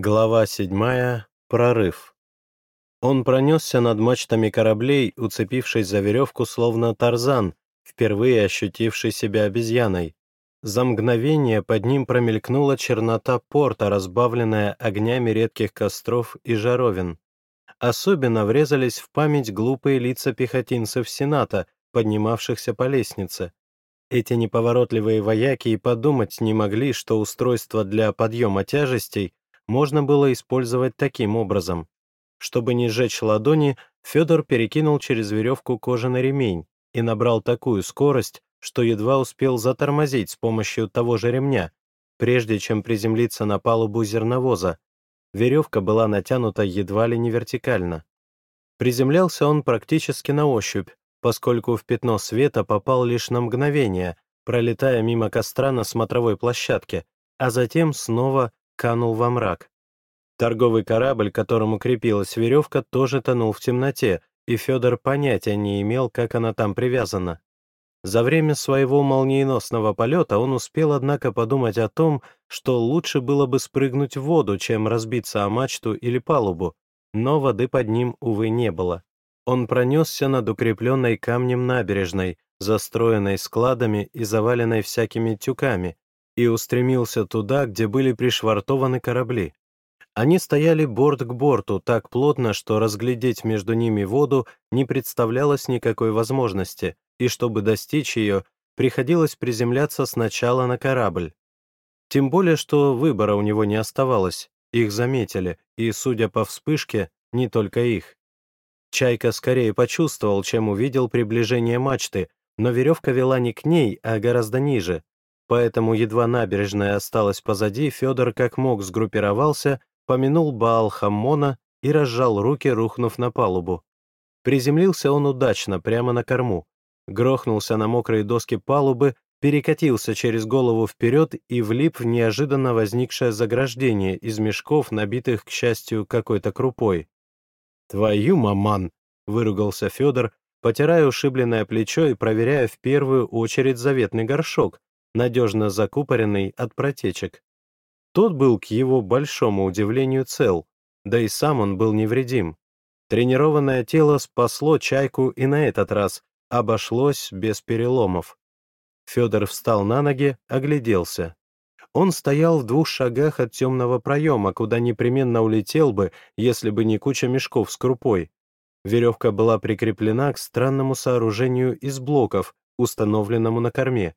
Глава седьмая. Прорыв. Он пронесся над мачтами кораблей, уцепившись за веревку, словно тарзан, впервые ощутивший себя обезьяной. За мгновение под ним промелькнула чернота порта, разбавленная огнями редких костров и жаровин. Особенно врезались в память глупые лица пехотинцев Сената, поднимавшихся по лестнице. Эти неповоротливые вояки и подумать не могли, что устройство для подъема тяжестей можно было использовать таким образом. Чтобы не сжечь ладони, Федор перекинул через веревку кожаный ремень и набрал такую скорость, что едва успел затормозить с помощью того же ремня, прежде чем приземлиться на палубу зерновоза. Веревка была натянута едва ли не вертикально. Приземлялся он практически на ощупь, поскольку в пятно света попал лишь на мгновение, пролетая мимо костра на смотровой площадке, а затем снова канул во мрак. Торговый корабль, к которому крепилась веревка, тоже тонул в темноте, и Федор понятия не имел, как она там привязана. За время своего молниеносного полета он успел, однако, подумать о том, что лучше было бы спрыгнуть в воду, чем разбиться о мачту или палубу, но воды под ним, увы, не было. Он пронесся над укрепленной камнем набережной, застроенной складами и заваленной всякими тюками, и устремился туда, где были пришвартованы корабли. Они стояли борт к борту так плотно, что разглядеть между ними воду не представлялось никакой возможности, и чтобы достичь ее, приходилось приземляться сначала на корабль. Тем более, что выбора у него не оставалось, их заметили, и, судя по вспышке, не только их. Чайка скорее почувствовал, чем увидел приближение мачты, но веревка вела не к ней, а гораздо ниже, Поэтому едва набережная осталась позади, Федор как мог сгруппировался, помянул Баал Хаммона и разжал руки, рухнув на палубу. Приземлился он удачно, прямо на корму. Грохнулся на мокрые доски палубы, перекатился через голову вперед и влип в неожиданно возникшее заграждение из мешков, набитых, к счастью, какой-то крупой. «Твою маман!» — выругался Федор, потирая ушибленное плечо и проверяя в первую очередь заветный горшок, надежно закупоренный от протечек. Тот был, к его большому удивлению, цел, да и сам он был невредим. Тренированное тело спасло чайку и на этот раз обошлось без переломов. Федор встал на ноги, огляделся. Он стоял в двух шагах от темного проема, куда непременно улетел бы, если бы не куча мешков с крупой. Веревка была прикреплена к странному сооружению из блоков, установленному на корме.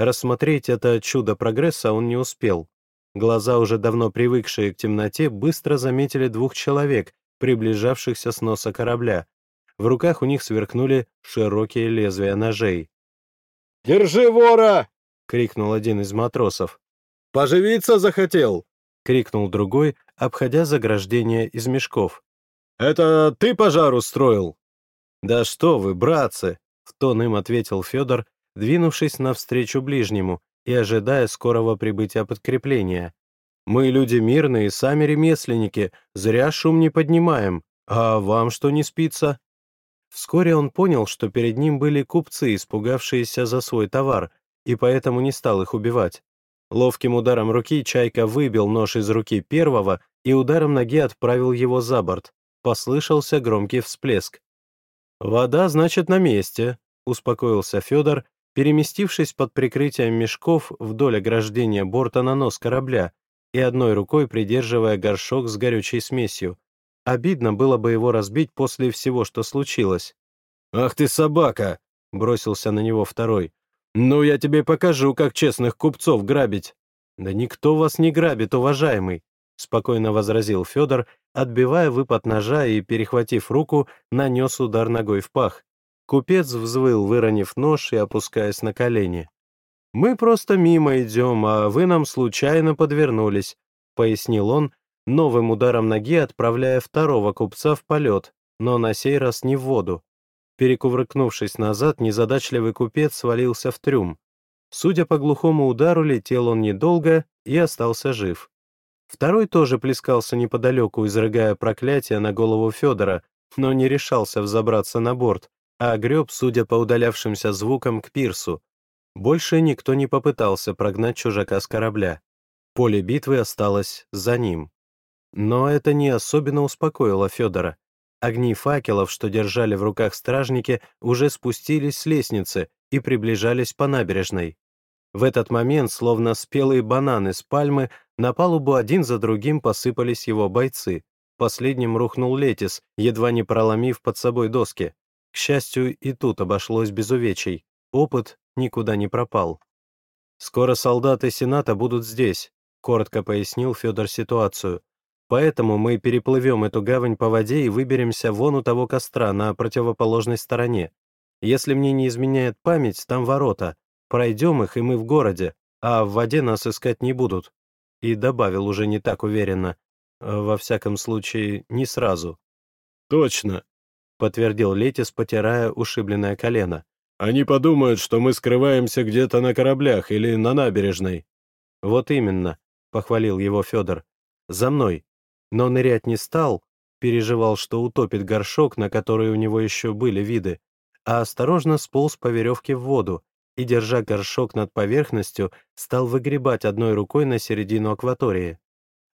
Рассмотреть это чудо прогресса он не успел. Глаза, уже давно привыкшие к темноте, быстро заметили двух человек, приближавшихся с носа корабля. В руках у них сверкнули широкие лезвия ножей. «Держи вора!» — крикнул один из матросов. «Поживиться захотел!» — крикнул другой, обходя заграждение из мешков. «Это ты пожар устроил?» «Да что вы, братцы!» — в тон им ответил Федор, двинувшись навстречу ближнему и ожидая скорого прибытия подкрепления. «Мы люди мирные, сами ремесленники, зря шум не поднимаем. А вам что не спится?» Вскоре он понял, что перед ним были купцы, испугавшиеся за свой товар, и поэтому не стал их убивать. Ловким ударом руки Чайка выбил нож из руки первого и ударом ноги отправил его за борт. Послышался громкий всплеск. «Вода, значит, на месте», — успокоился Федор переместившись под прикрытием мешков вдоль ограждения борта на нос корабля и одной рукой придерживая горшок с горючей смесью. Обидно было бы его разбить после всего, что случилось. «Ах ты собака!» — бросился на него второй. «Ну, я тебе покажу, как честных купцов грабить!» «Да никто вас не грабит, уважаемый!» — спокойно возразил Федор, отбивая выпад ножа и, перехватив руку, нанес удар ногой в пах. Купец взвыл, выронив нож и опускаясь на колени. «Мы просто мимо идем, а вы нам случайно подвернулись», — пояснил он, новым ударом ноги отправляя второго купца в полет, но на сей раз не в воду. Перекувыркнувшись назад, незадачливый купец свалился в трюм. Судя по глухому удару, летел он недолго и остался жив. Второй тоже плескался неподалеку, изрыгая проклятие на голову Федора, но не решался взобраться на борт, а греб, судя по удалявшимся звукам, к пирсу. Больше никто не попытался прогнать чужака с корабля. Поле битвы осталось за ним. Но это не особенно успокоило Федора. Огни факелов, что держали в руках стражники, уже спустились с лестницы и приближались по набережной. В этот момент, словно спелые бананы с пальмы, на палубу один за другим посыпались его бойцы. Последним рухнул Летис, едва не проломив под собой доски. К счастью, и тут обошлось без увечий. Опыт никуда не пропал. «Скоро солдаты Сената будут здесь», — коротко пояснил Федор ситуацию. «Поэтому мы переплывем эту гавань по воде и выберемся вон у того костра на противоположной стороне. Если мне не изменяет память, там ворота. Пройдем их, и мы в городе, а в воде нас искать не будут». И добавил уже не так уверенно. Во всяком случае, не сразу. «Точно», — подтвердил Летис, потирая ушибленное колено. «Они подумают, что мы скрываемся где-то на кораблях или на набережной». «Вот именно», — похвалил его Федор. «За мной». Но нырять не стал, переживал, что утопит горшок, на который у него еще были виды, а осторожно сполз по веревке в воду, и, держа горшок над поверхностью, стал выгребать одной рукой на середину акватории.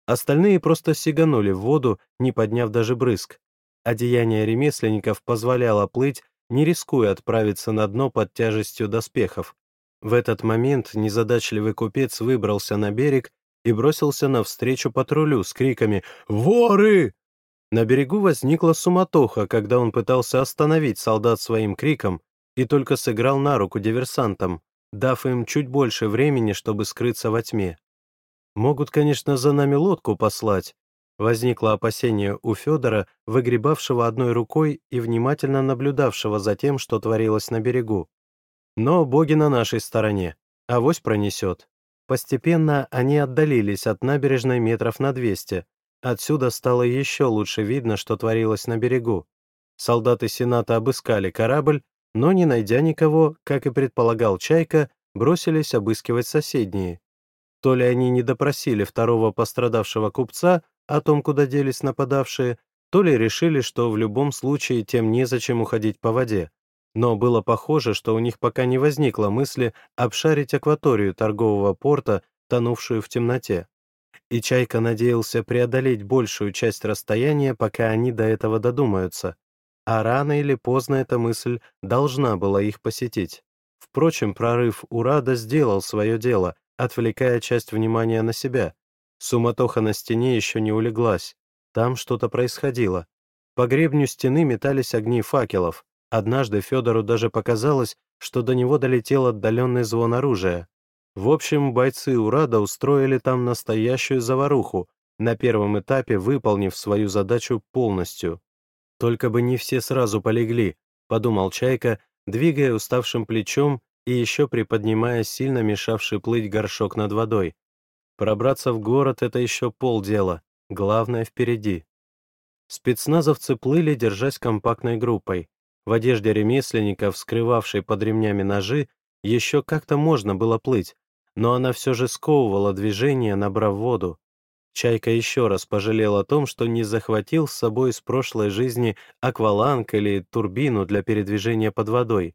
Остальные просто сиганули в воду, не подняв даже брызг. Одеяние ремесленников позволяло плыть, не рискуя отправиться на дно под тяжестью доспехов. В этот момент незадачливый купец выбрался на берег и бросился навстречу патрулю с криками «Воры!». На берегу возникла суматоха, когда он пытался остановить солдат своим криком, и только сыграл на руку диверсантам, дав им чуть больше времени, чтобы скрыться во тьме. Могут, конечно, за нами лодку послать. Возникло опасение у Федора, выгребавшего одной рукой и внимательно наблюдавшего за тем, что творилось на берегу. Но боги на нашей стороне, авось пронесет. Постепенно они отдалились от набережной метров на 200. Отсюда стало еще лучше видно, что творилось на берегу. Солдаты Сената обыскали корабль но, не найдя никого, как и предполагал Чайка, бросились обыскивать соседние. То ли они не допросили второго пострадавшего купца о том, куда делись нападавшие, то ли решили, что в любом случае тем незачем уходить по воде. Но было похоже, что у них пока не возникло мысли обшарить акваторию торгового порта, тонувшую в темноте. И Чайка надеялся преодолеть большую часть расстояния, пока они до этого додумаются а рано или поздно эта мысль должна была их посетить. Впрочем, прорыв Урада сделал свое дело, отвлекая часть внимания на себя. Суматоха на стене еще не улеглась. Там что-то происходило. По гребню стены метались огни факелов. Однажды Федору даже показалось, что до него долетел отдаленный звон оружия. В общем, бойцы Урада устроили там настоящую заваруху, на первом этапе выполнив свою задачу полностью. «Только бы не все сразу полегли», — подумал Чайка, двигая уставшим плечом и еще приподнимая сильно мешавший плыть горшок над водой. Пробраться в город — это еще полдела, главное впереди. Спецназовцы плыли, держась компактной группой. В одежде ремесленников, скрывавшей под ремнями ножи, еще как-то можно было плыть, но она все же сковывала движение, набрав воду. Чайка еще раз пожалел о том, что не захватил с собой из прошлой жизни акваланг или турбину для передвижения под водой.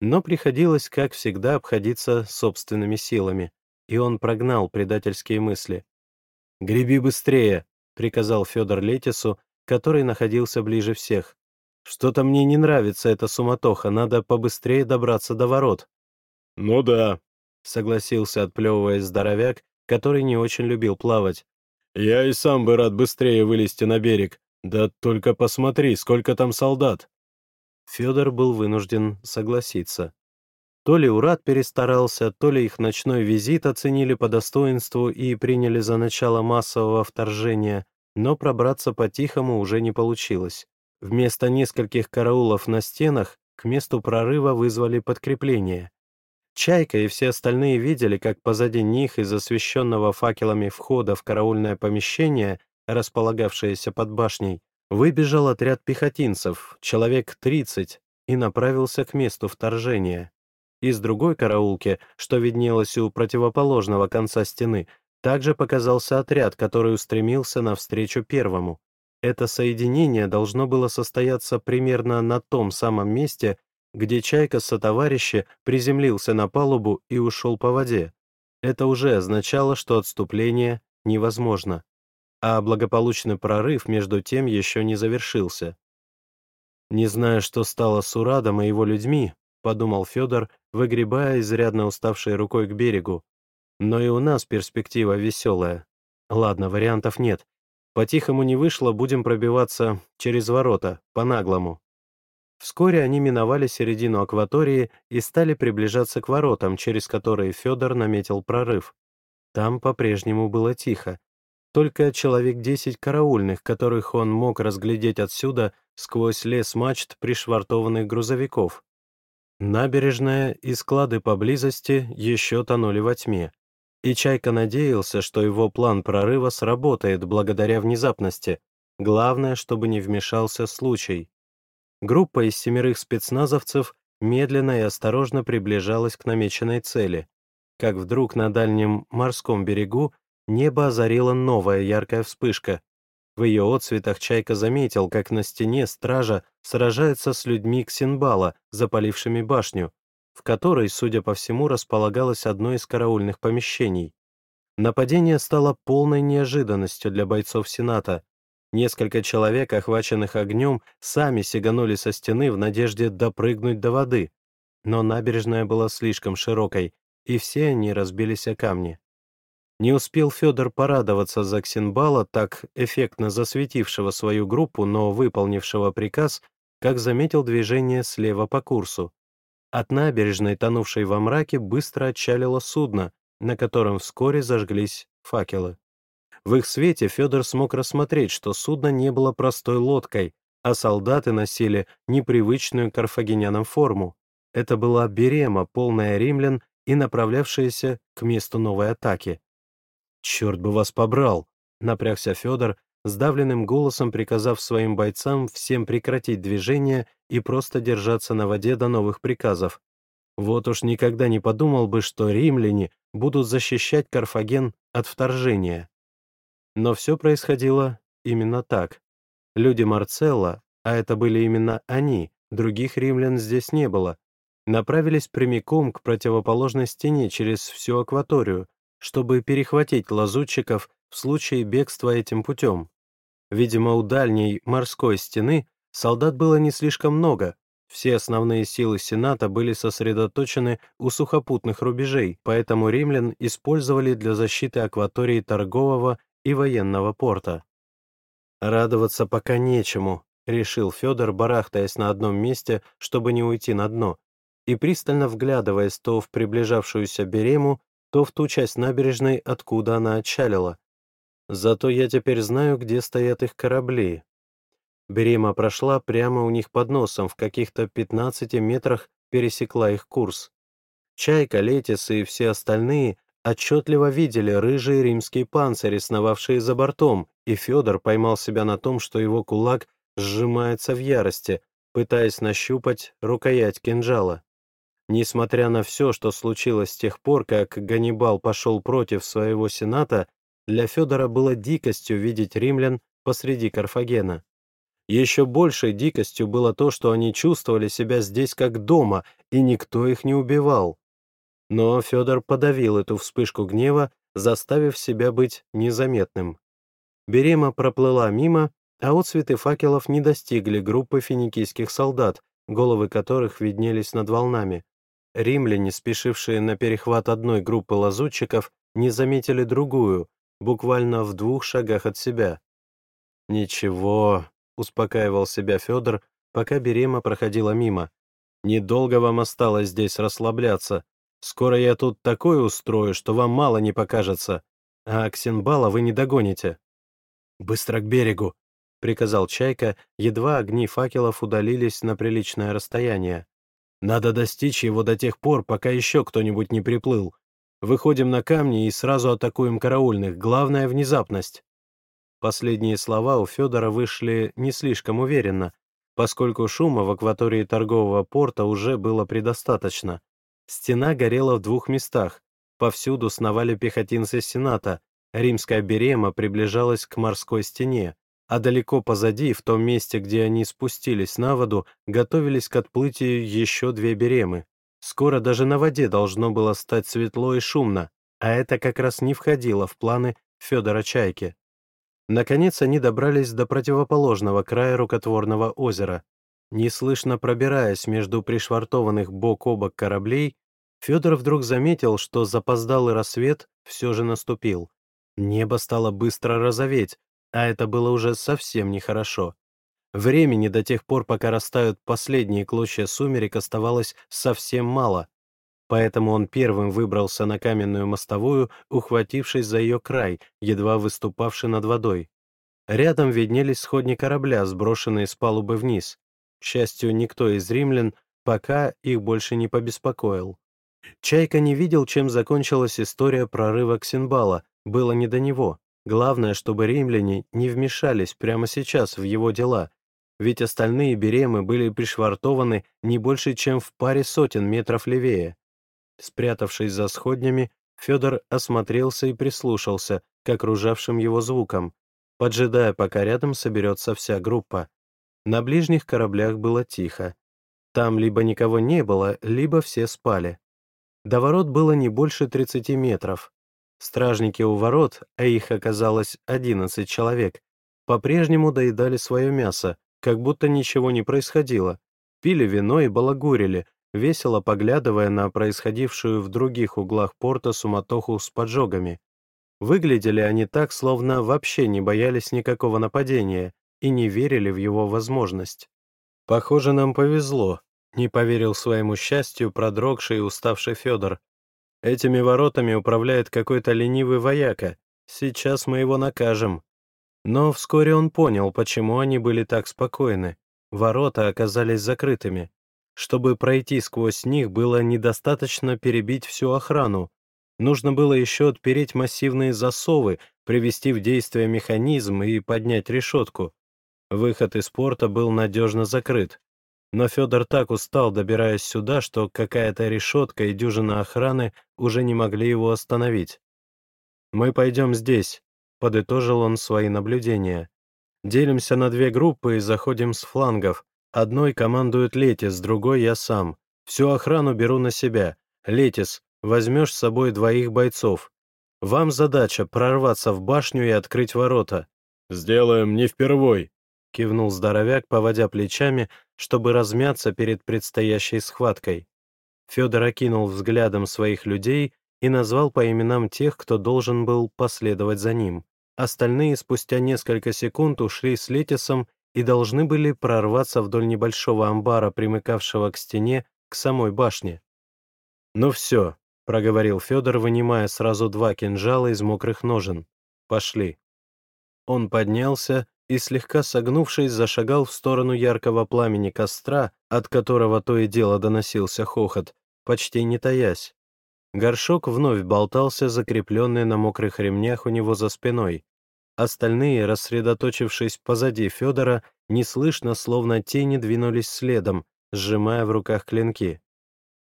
Но приходилось, как всегда, обходиться собственными силами, и он прогнал предательские мысли. «Греби быстрее», — приказал Федор Летису, который находился ближе всех. «Что-то мне не нравится эта суматоха, надо побыстрее добраться до ворот». «Ну да», — согласился, отплевываясь здоровяк, который не очень любил плавать. «Я и сам бы рад быстрее вылезти на берег. Да только посмотри, сколько там солдат!» Федор был вынужден согласиться. То ли Урат перестарался, то ли их ночной визит оценили по достоинству и приняли за начало массового вторжения, но пробраться по-тихому уже не получилось. Вместо нескольких караулов на стенах к месту прорыва вызвали подкрепление. Чайка и все остальные видели, как позади них из освещенного факелами входа в караульное помещение, располагавшееся под башней, выбежал отряд пехотинцев, человек 30, и направился к месту вторжения. Из другой караулки, что виднелось у противоположного конца стены, также показался отряд, который устремился навстречу первому. Это соединение должно было состояться примерно на том самом месте, где Чайка со товарища приземлился на палубу и ушел по воде. Это уже означало, что отступление невозможно. а благополучный прорыв между тем еще не завершился. «Не зная, что стало с Урадом и его людьми», — подумал Федор, выгребая изрядно уставшей рукой к берегу. «Но и у нас перспектива веселая. Ладно, вариантов нет. По-тихому не вышло, будем пробиваться через ворота, по-наглому». Вскоре они миновали середину акватории и стали приближаться к воротам, через которые Федор наметил прорыв. Там по-прежнему было тихо. Только человек десять караульных, которых он мог разглядеть отсюда сквозь лес мачт пришвартованных грузовиков. Набережная и склады поблизости еще тонули во тьме. И Чайка надеялся, что его план прорыва сработает благодаря внезапности. Главное, чтобы не вмешался случай. Группа из семерых спецназовцев медленно и осторожно приближалась к намеченной цели. Как вдруг на дальнем морском берегу небо озарила новая яркая вспышка. В ее отцветах Чайка заметил, как на стене стража сражается с людьми Ксенбала, запалившими башню, в которой, судя по всему, располагалось одно из караульных помещений. Нападение стало полной неожиданностью для бойцов Сената, Несколько человек, охваченных огнем, сами сиганули со стены в надежде допрыгнуть до воды. Но набережная была слишком широкой, и все они разбились о камни. Не успел Федор порадоваться за Ксенбала, так эффектно засветившего свою группу, но выполнившего приказ, как заметил движение слева по курсу. От набережной, тонувшей во мраке, быстро отчалило судно, на котором вскоре зажглись факелы. В их свете Федор смог рассмотреть, что судно не было простой лодкой, а солдаты носили непривычную карфагенянам форму. Это была берема, полная римлян и направлявшаяся к месту новой атаки. «Черт бы вас побрал!» — напрягся Федор, сдавленным голосом приказав своим бойцам всем прекратить движение и просто держаться на воде до новых приказов. Вот уж никогда не подумал бы, что римляне будут защищать Карфаген от вторжения. Но все происходило именно так. Люди Марцелла, а это были именно они, других римлян здесь не было, направились прямиком к противоположной стене через всю акваторию, чтобы перехватить лазутчиков в случае бегства этим путем. Видимо, у дальней морской стены солдат было не слишком много, все основные силы Сената были сосредоточены у сухопутных рубежей, поэтому римлян использовали для защиты акватории торгового и военного порта. «Радоваться пока нечему», — решил Федор, барахтаясь на одном месте, чтобы не уйти на дно, и пристально вглядываясь то в приближавшуюся берему, то в ту часть набережной, откуда она отчалила. Зато я теперь знаю, где стоят их корабли. Берема прошла прямо у них под носом, в каких-то 15 метрах пересекла их курс. Чайка, Летис и все остальные отчетливо видели рыжие римские панцири, сновавшие за бортом, и Федор поймал себя на том, что его кулак сжимается в ярости, пытаясь нащупать рукоять кинжала. Несмотря на все, что случилось с тех пор, как Ганнибал пошел против своего сената, для Федора было дикостью видеть римлян посреди Карфагена. Еще большей дикостью было то, что они чувствовали себя здесь как дома, и никто их не убивал. Но Федор подавил эту вспышку гнева, заставив себя быть незаметным. Берема проплыла мимо, а отцветы факелов не достигли группы финикийских солдат, головы которых виднелись над волнами. Римляне, спешившие на перехват одной группы лазутчиков, не заметили другую, буквально в двух шагах от себя. «Ничего», — успокаивал себя Федор, пока Берема проходила мимо. «Недолго вам осталось здесь расслабляться. Скоро я тут такое устрою, что вам мало не покажется, а Аксенбала вы не догоните». «Быстро к берегу», — приказал Чайка, едва огни факелов удалились на приличное расстояние. «Надо достичь его до тех пор, пока еще кто-нибудь не приплыл. Выходим на камни и сразу атакуем караульных. Главная — внезапность». Последние слова у Федора вышли не слишком уверенно, поскольку шума в акватории торгового порта уже было предостаточно. Стена горела в двух местах. Повсюду сновали пехотинцы Сената. Римская берема приближалась к морской стене, а далеко позади, в том месте, где они спустились на воду, готовились к отплытию еще две беремы. Скоро даже на воде должно было стать светло и шумно, а это как раз не входило в планы Федора Чайки. Наконец они добрались до противоположного края рукотворного озера. Неслышно пробираясь между пришвартованных бок о бок кораблей, Федор вдруг заметил, что запоздалый рассвет все же наступил. Небо стало быстро розоветь, а это было уже совсем нехорошо. Времени до тех пор, пока растают последние клочья сумерек, оставалось совсем мало, поэтому он первым выбрался на каменную мостовую, ухватившись за ее край, едва выступавший над водой. Рядом виднелись сходни корабля, сброшенные с палубы вниз. К счастью, никто из римлян пока их больше не побеспокоил. Чайка не видел, чем закончилась история прорыва Ксенбала, было не до него. Главное, чтобы римляне не вмешались прямо сейчас в его дела, ведь остальные беремы были пришвартованы не больше, чем в паре сотен метров левее. Спрятавшись за сходнями, Федор осмотрелся и прислушался к окружавшим его звукам, поджидая, пока рядом соберется вся группа. На ближних кораблях было тихо. Там либо никого не было, либо все спали. До ворот было не больше 30 метров. Стражники у ворот, а их оказалось 11 человек, по-прежнему доедали свое мясо, как будто ничего не происходило, пили вино и балагурили, весело поглядывая на происходившую в других углах порта суматоху с поджогами. Выглядели они так, словно вообще не боялись никакого нападения и не верили в его возможность. «Похоже, нам повезло», — не поверил своему счастью продрогший и уставший Федор. «Этими воротами управляет какой-то ленивый вояка. Сейчас мы его накажем». Но вскоре он понял, почему они были так спокойны. Ворота оказались закрытыми. Чтобы пройти сквозь них, было недостаточно перебить всю охрану. Нужно было еще отпереть массивные засовы, привести в действие механизм и поднять решетку. Выход из порта был надежно закрыт. Но Федор так устал, добираясь сюда, что какая-то решетка и дюжина охраны уже не могли его остановить. «Мы пойдем здесь», — подытожил он свои наблюдения. «Делимся на две группы и заходим с флангов. Одной командует Летис, другой я сам. Всю охрану беру на себя. Летис, возьмешь с собой двоих бойцов. Вам задача прорваться в башню и открыть ворота». «Сделаем не впервой», — кивнул здоровяк, поводя плечами, чтобы размяться перед предстоящей схваткой. Федор окинул взглядом своих людей и назвал по именам тех, кто должен был последовать за ним. Остальные спустя несколько секунд ушли с Летисом и должны были прорваться вдоль небольшого амбара, примыкавшего к стене, к самой башне. «Ну все», — проговорил Федор, вынимая сразу два кинжала из мокрых ножен. «Пошли». Он поднялся и, слегка согнувшись, зашагал в сторону яркого пламени костра, от которого то и дело доносился хохот, почти не таясь. Горшок вновь болтался, закрепленный на мокрых ремнях у него за спиной. Остальные, рассредоточившись позади Федора, неслышно, словно тени, двинулись следом, сжимая в руках клинки.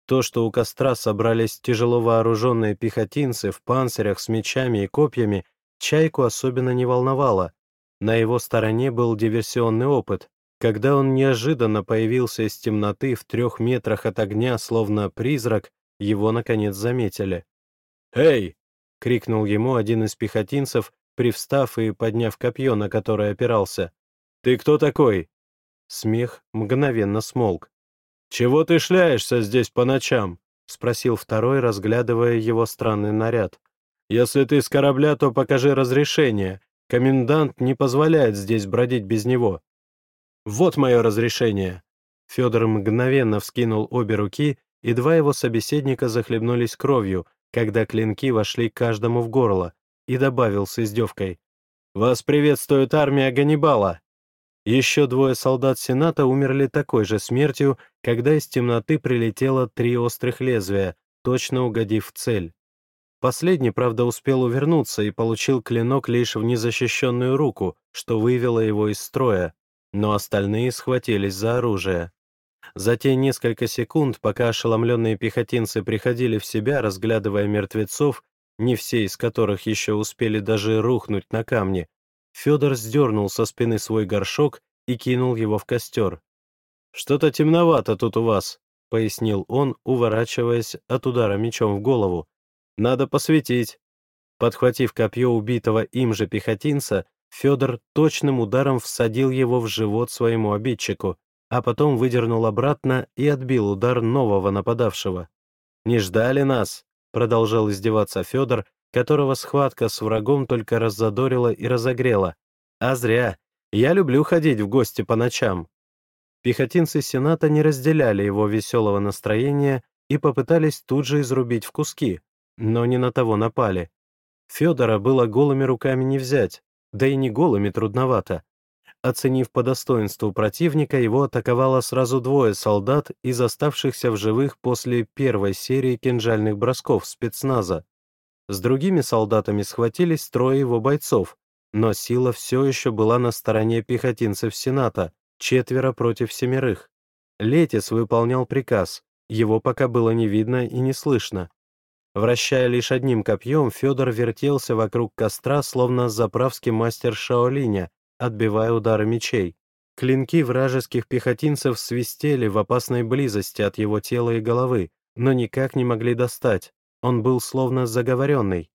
То, что у костра собрались тяжело вооруженные пехотинцы в панцирях с мечами и копьями, Чайку особенно не волновало. На его стороне был диверсионный опыт. Когда он неожиданно появился из темноты в трех метрах от огня, словно призрак, его, наконец, заметили. «Эй!» — крикнул ему один из пехотинцев, привстав и подняв копье, на которое опирался. «Ты кто такой?» Смех мгновенно смолк. «Чего ты шляешься здесь по ночам?» — спросил второй, разглядывая его странный наряд. «Если ты с корабля, то покажи разрешение. Комендант не позволяет здесь бродить без него». «Вот мое разрешение». Федор мгновенно вскинул обе руки, и два его собеседника захлебнулись кровью, когда клинки вошли каждому в горло, и добавил с издевкой. «Вас приветствует армия Ганнибала!» Еще двое солдат Сената умерли такой же смертью, когда из темноты прилетело три острых лезвия, точно угодив в цель. Последний, правда, успел увернуться и получил клинок лишь в незащищенную руку, что вывело его из строя, но остальные схватились за оружие. За те несколько секунд, пока ошеломленные пехотинцы приходили в себя, разглядывая мертвецов, не все из которых еще успели даже рухнуть на камни, Федор сдернул со спины свой горшок и кинул его в костер. «Что-то темновато тут у вас», — пояснил он, уворачиваясь от удара мечом в голову. «Надо посветить». Подхватив копье убитого им же пехотинца, Федор точным ударом всадил его в живот своему обидчику, а потом выдернул обратно и отбил удар нового нападавшего. «Не ждали нас», — продолжал издеваться Федор, которого схватка с врагом только раззадорила и разогрела. «А зря. Я люблю ходить в гости по ночам». Пехотинцы Сената не разделяли его веселого настроения и попытались тут же изрубить в куски, но не на того напали. Федора было голыми руками не взять, да и не голыми трудновато. Оценив по достоинству противника, его атаковало сразу двое солдат из оставшихся в живых после первой серии кинжальных бросков спецназа. С другими солдатами схватились трое его бойцов, но сила все еще была на стороне пехотинцев Сената, четверо против семерых. Летис выполнял приказ, его пока было не видно и не слышно. Вращая лишь одним копьем, Федор вертелся вокруг костра, словно заправский мастер Шаолиня, отбивая удары мечей. Клинки вражеских пехотинцев свистели в опасной близости от его тела и головы, но никак не могли достать. Он был словно заговоренный.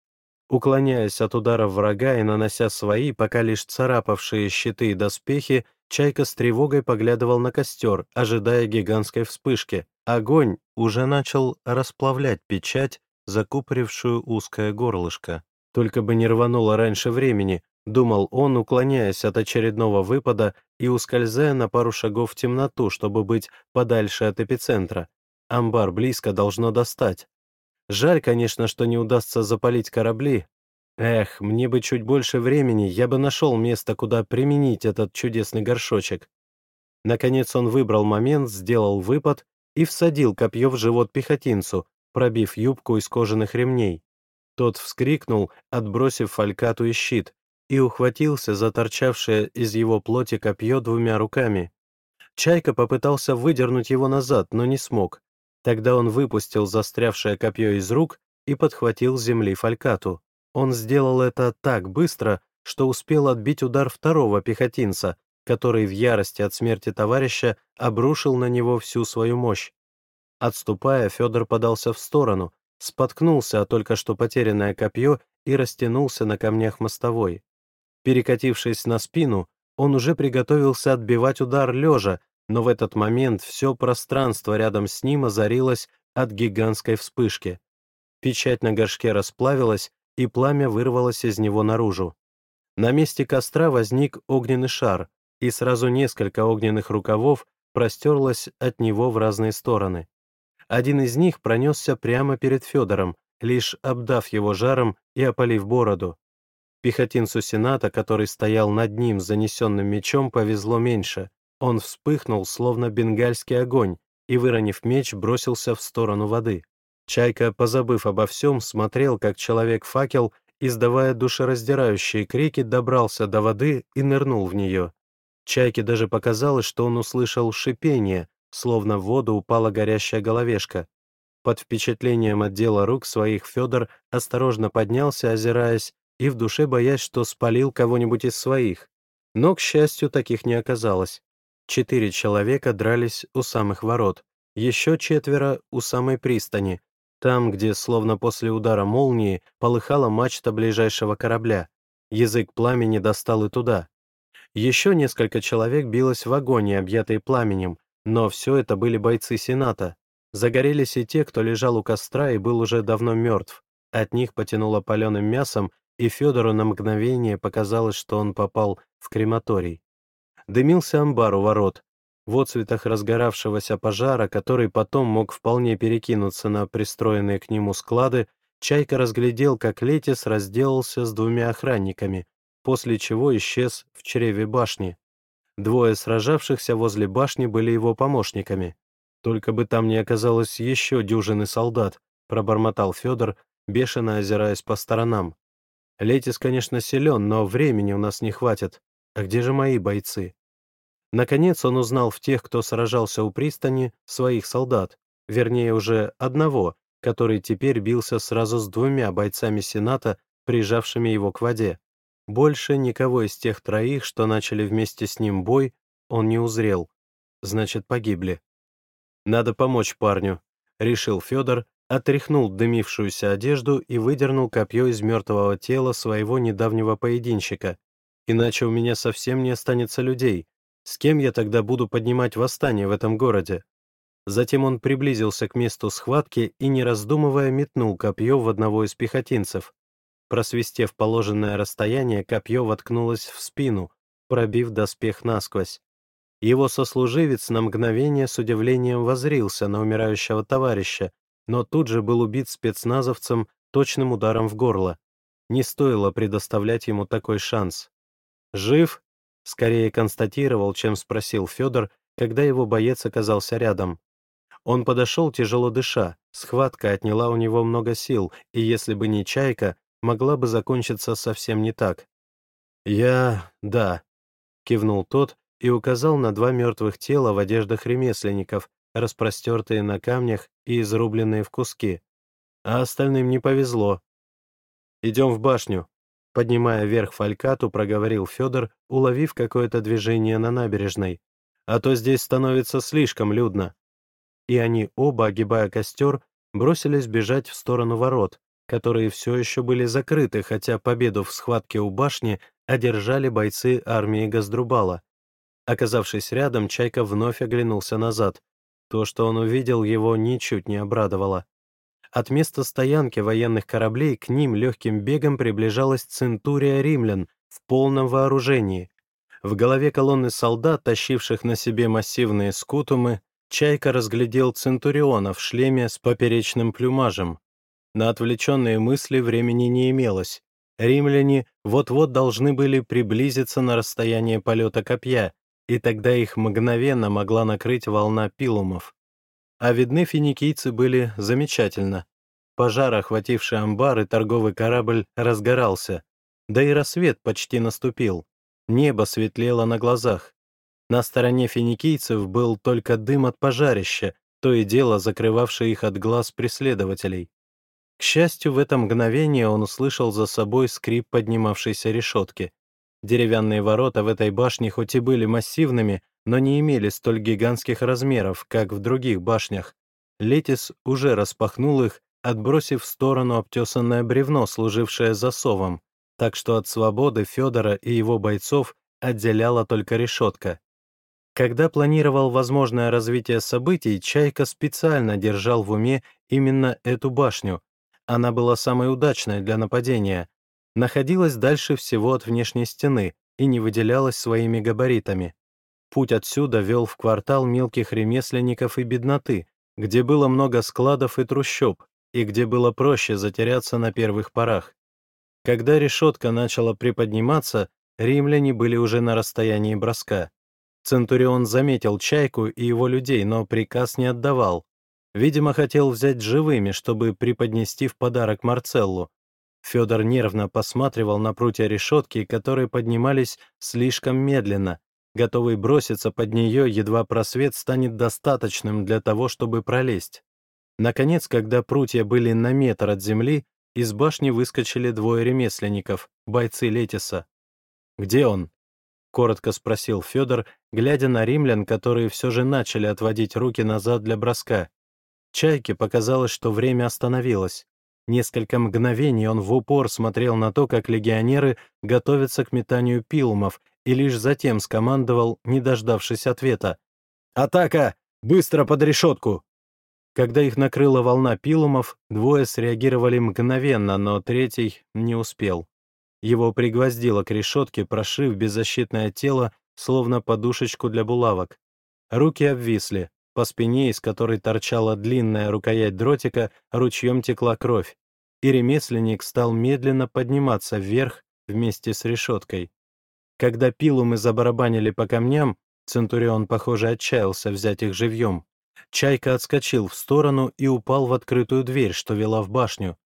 Уклоняясь от ударов врага и нанося свои, пока лишь царапавшие щиты и доспехи, Чайка с тревогой поглядывал на костер, ожидая гигантской вспышки. Огонь уже начал расплавлять печать, закупорившую узкое горлышко. Только бы не рвануло раньше времени, думал он, уклоняясь от очередного выпада и ускользая на пару шагов в темноту, чтобы быть подальше от эпицентра. Амбар близко должно достать. Жаль, конечно, что не удастся запалить корабли. Эх, мне бы чуть больше времени, я бы нашел место, куда применить этот чудесный горшочек. Наконец он выбрал момент, сделал выпад и всадил копье в живот пехотинцу, пробив юбку из кожаных ремней. Тот вскрикнул, отбросив фалькату и щит, и ухватился за торчавшее из его плоти копье двумя руками. Чайка попытался выдернуть его назад, но не смог. Тогда он выпустил застрявшее копье из рук и подхватил с земли фалькату. Он сделал это так быстро, что успел отбить удар второго пехотинца, который в ярости от смерти товарища обрушил на него всю свою мощь. Отступая, Федор подался в сторону, споткнулся о только что потерянное копье и растянулся на камнях мостовой. Перекатившись на спину, он уже приготовился отбивать удар лежа, но в этот момент все пространство рядом с ним озарилось от гигантской вспышки. Печать на горшке расплавилась, и пламя вырвалось из него наружу. На месте костра возник огненный шар, и сразу несколько огненных рукавов простерлось от него в разные стороны. Один из них пронесся прямо перед Федором, лишь обдав его жаром и опалив бороду. Пехотинцу Сената, который стоял над ним с занесенным мечом, повезло меньше. Он вспыхнул, словно бенгальский огонь, и, выронив меч, бросился в сторону воды. Чайка, позабыв обо всем, смотрел, как человек-факел, издавая душераздирающие крики, добрался до воды и нырнул в нее. Чайке даже показалось, что он услышал шипение, словно в воду упала горящая головешка. Под впечатлением отдела рук своих Федор осторожно поднялся, озираясь, и в душе боясь, что спалил кого-нибудь из своих. Но, к счастью, таких не оказалось. Четыре человека дрались у самых ворот, еще четверо у самой пристани, там, где, словно после удара молнии, полыхала мачта ближайшего корабля. Язык пламени достал и туда. Еще несколько человек билось в вагоне, объятые пламенем, но все это были бойцы Сената. Загорелись и те, кто лежал у костра и был уже давно мертв. От них потянуло паленым мясом, и Федору на мгновение показалось, что он попал в крематорий. Дымился амбар у ворот. В отцветах разгоравшегося пожара, который потом мог вполне перекинуться на пристроенные к нему склады, Чайка разглядел, как Летис разделался с двумя охранниками, после чего исчез в чреве башни. Двое сражавшихся возле башни были его помощниками. Только бы там не оказалось еще дюжины солдат, пробормотал Федор, бешено озираясь по сторонам. Летис, конечно, силен, но времени у нас не хватит. А где же мои бойцы? Наконец он узнал в тех, кто сражался у пристани, своих солдат, вернее, уже одного, который теперь бился сразу с двумя бойцами Сената, прижавшими его к воде. Больше никого из тех троих, что начали вместе с ним бой, он не узрел. Значит, погибли. «Надо помочь парню», — решил Федор, отряхнул дымившуюся одежду и выдернул копье из мертвого тела своего недавнего поединщика. Иначе у меня совсем не останется людей. С кем я тогда буду поднимать восстание в этом городе? Затем он приблизился к месту схватки и, не раздумывая, метнул копье в одного из пехотинцев. Просвистев положенное расстояние, копье воткнулось в спину, пробив доспех насквозь. Его сослуживец на мгновение с удивлением возрился на умирающего товарища, но тут же был убит спецназовцем точным ударом в горло. Не стоило предоставлять ему такой шанс. «Жив?» — скорее констатировал, чем спросил Федор, когда его боец оказался рядом. Он подошел, тяжело дыша, схватка отняла у него много сил, и если бы не чайка, могла бы закончиться совсем не так. «Я... да», — кивнул тот, и указал на два мертвых тела в одеждах ремесленников, распростертые на камнях и изрубленные в куски. А остальным не повезло. «Идем в башню», — поднимая вверх фалькату, проговорил Федор, уловив какое-то движение на набережной. «А то здесь становится слишком людно». И они оба, огибая костер, бросились бежать в сторону ворот, которые все еще были закрыты, хотя победу в схватке у башни одержали бойцы армии Газдрубала. Оказавшись рядом, Чайка вновь оглянулся назад. То, что он увидел, его ничуть не обрадовало. От места стоянки военных кораблей к ним легким бегом приближалась центурия римлян в полном вооружении. В голове колонны солдат, тащивших на себе массивные скутумы, Чайка разглядел центуриона в шлеме с поперечным плюмажем. На отвлеченные мысли времени не имелось. Римляне вот-вот должны были приблизиться на расстояние полета копья, и тогда их мгновенно могла накрыть волна пилумов. А видны финикийцы были замечательно. Пожар, охвативший амбар и торговый корабль, разгорался. Да и рассвет почти наступил. Небо светлело на глазах. На стороне финикийцев был только дым от пожарища, то и дело закрывавшее их от глаз преследователей. К счастью, в это мгновение он услышал за собой скрип поднимавшейся решетки. Деревянные ворота в этой башне хоть и были массивными, но не имели столь гигантских размеров, как в других башнях. Летис уже распахнул их, отбросив в сторону обтесанное бревно, служившее засовом, так что от свободы Федора и его бойцов отделяла только решетка. Когда планировал возможное развитие событий, Чайка специально держал в уме именно эту башню. Она была самой удачной для нападения, находилась дальше всего от внешней стены и не выделялась своими габаритами. Путь отсюда вел в квартал мелких ремесленников и бедноты, где было много складов и трущоб, и где было проще затеряться на первых порах. Когда решетка начала приподниматься, римляне были уже на расстоянии броска. Центурион заметил Чайку и его людей, но приказ не отдавал. Видимо, хотел взять живыми, чтобы преподнести в подарок Марцеллу, Федор нервно посматривал на прутья решетки, которые поднимались слишком медленно, готовый броситься под нее, едва просвет станет достаточным для того, чтобы пролезть. Наконец, когда прутья были на метр от земли, из башни выскочили двое ремесленников, бойцы Летиса. «Где он?» — коротко спросил Федор, глядя на римлян, которые все же начали отводить руки назад для броска. Чайке показалось, что время остановилось. Несколько мгновений он в упор смотрел на то, как легионеры готовятся к метанию пилумов, и лишь затем скомандовал, не дождавшись ответа. «Атака! Быстро под решетку!» Когда их накрыла волна пилумов, двое среагировали мгновенно, но третий не успел. Его пригвоздило к решетке, прошив беззащитное тело, словно подушечку для булавок. Руки обвисли, по спине, из которой торчала длинная рукоять дротика, ручьем текла кровь, и ремесленник стал медленно подниматься вверх вместе с решеткой. Когда пилумы забарабанили по камням, Центурион, похоже, отчаялся взять их живьем. Чайка отскочил в сторону и упал в открытую дверь, что вела в башню.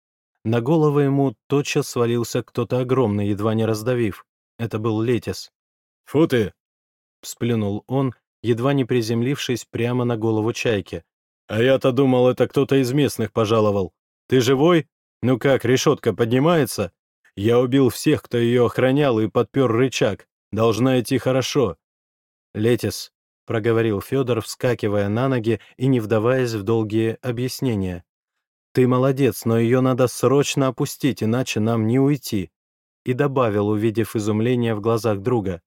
На голову ему тотчас свалился кто-то огромный, едва не раздавив. Это был Летис. «Фу ты!» — сплюнул он едва не приземлившись прямо на голову чайки. «А я-то думал, это кто-то из местных пожаловал. Ты живой? Ну как, решетка поднимается? Я убил всех, кто ее охранял, и подпер рычаг. Должна идти хорошо». «Летис», — проговорил Федор, вскакивая на ноги и не вдаваясь в долгие объяснения. «Ты молодец, но ее надо срочно опустить, иначе нам не уйти. и добавил, увидев изумление в глазах друга.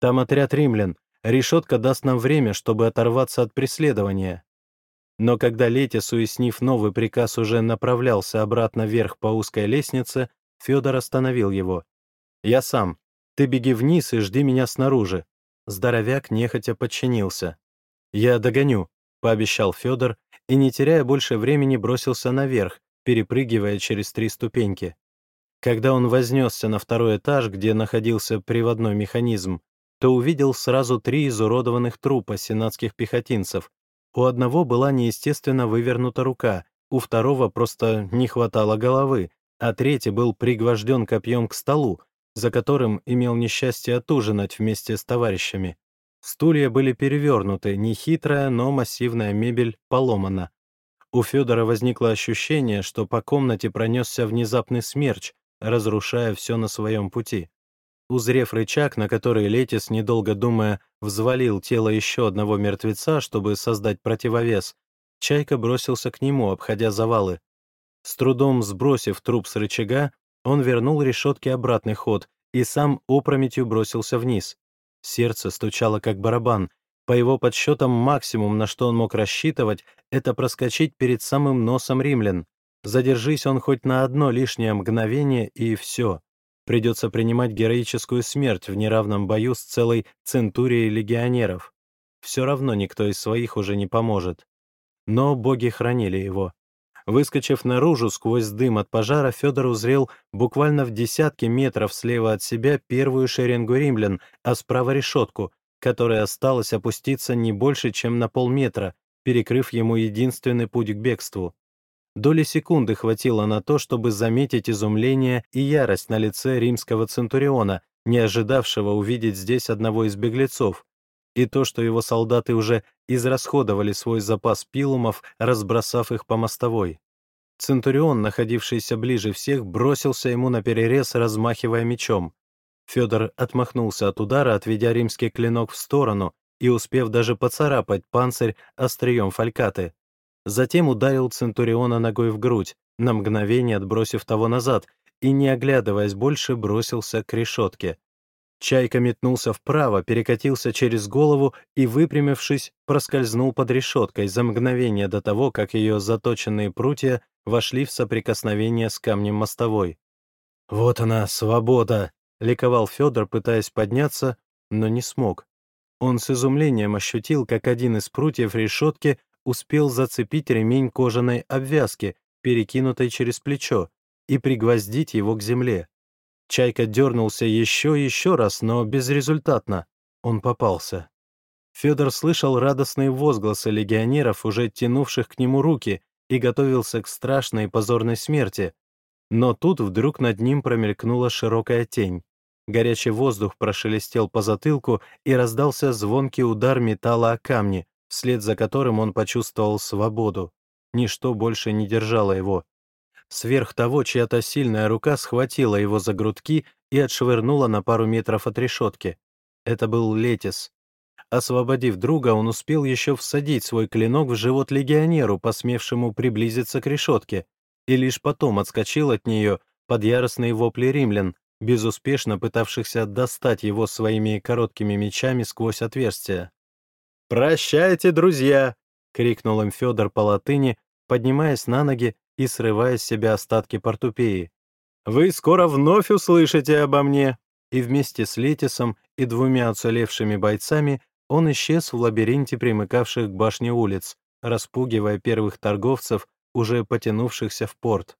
«Там отряд римлян. Решетка даст нам время, чтобы оторваться от преследования». Но когда Летис, уяснив новый приказ, уже направлялся обратно вверх по узкой лестнице, Федор остановил его. «Я сам. Ты беги вниз и жди меня снаружи». Здоровяк нехотя подчинился. «Я догоню», — пообещал Федор и, не теряя больше времени, бросился наверх, перепрыгивая через три ступеньки. Когда он вознесся на второй этаж, где находился приводной механизм, то увидел сразу три изуродованных трупа сенатских пехотинцев. У одного была неестественно вывернута рука, у второго просто не хватало головы, а третий был пригвожден копьем к столу, за которым имел несчастье отужинать вместе с товарищами. Стулья были перевернуты, нехитрая, но массивная мебель поломана. У Федора возникло ощущение, что по комнате пронесся внезапный смерч, разрушая все на своем пути. Узрев рычаг, на который Летис, недолго думая, взвалил тело еще одного мертвеца, чтобы создать противовес, Чайка бросился к нему, обходя завалы. С трудом сбросив труп с рычага, он вернул решетке обратный ход и сам опрометью бросился вниз. Сердце стучало как барабан. По его подсчетам, максимум, на что он мог рассчитывать, это проскочить перед самым носом римлян. Задержись он хоть на одно лишнее мгновение, и все. Придется принимать героическую смерть в неравном бою с целой центурией легионеров. Все равно никто из своих уже не поможет. Но боги хранили его. Выскочив наружу сквозь дым от пожара, Федор узрел буквально в десятке метров слева от себя первую шеренгу римлян, а справа решетку, которая осталась опуститься не больше, чем на полметра, перекрыв ему единственный путь к бегству. Доли секунды хватило на то, чтобы заметить изумление и ярость на лице римского центуриона, не ожидавшего увидеть здесь одного из беглецов, и то, что его солдаты уже израсходовали свой запас пилумов, разбросав их по мостовой. Центурион, находившийся ближе всех, бросился ему на перерез, размахивая мечом. Федор отмахнулся от удара, отведя римский клинок в сторону и успев даже поцарапать панцирь острием фалькаты. Затем ударил Центуриона ногой в грудь, на мгновение отбросив того назад, и, не оглядываясь больше, бросился к решетке. Чайка метнулся вправо, перекатился через голову и, выпрямившись, проскользнул под решеткой за мгновение до того, как ее заточенные прутья вошли в соприкосновение с камнем мостовой. «Вот она, свобода!» — ликовал Федор, пытаясь подняться, но не смог. Он с изумлением ощутил, как один из прутьев решетки успел зацепить ремень кожаной обвязки, перекинутой через плечо, и пригвоздить его к земле. Чайка дернулся еще и еще раз, но безрезультатно. Он попался. Федор слышал радостные возгласы легионеров, уже тянувших к нему руки, и готовился к страшной и позорной смерти. Но тут вдруг над ним промелькнула широкая тень. Горячий воздух прошелестел по затылку, и раздался звонкий удар металла о камни, вслед за которым он почувствовал свободу. Ничто больше не держало его. Сверх того, чья-то сильная рука схватила его за грудки и отшвырнула на пару метров от решетки. Это был Летис. Освободив друга, он успел еще всадить свой клинок в живот легионеру, посмевшему приблизиться к решетке, и лишь потом отскочил от нее под яростные вопли римлян, безуспешно пытавшихся достать его своими короткими мечами сквозь отверстие. «Прощайте, друзья!» — крикнул им Федор по латыни, поднимаясь на ноги и срывая с себя остатки портупеи. «Вы скоро вновь услышите обо мне!» И вместе с Летисом и двумя уцелевшими бойцами он исчез в лабиринте примыкавших к башне улиц, распугивая первых торговцев, уже потянувшихся в порт.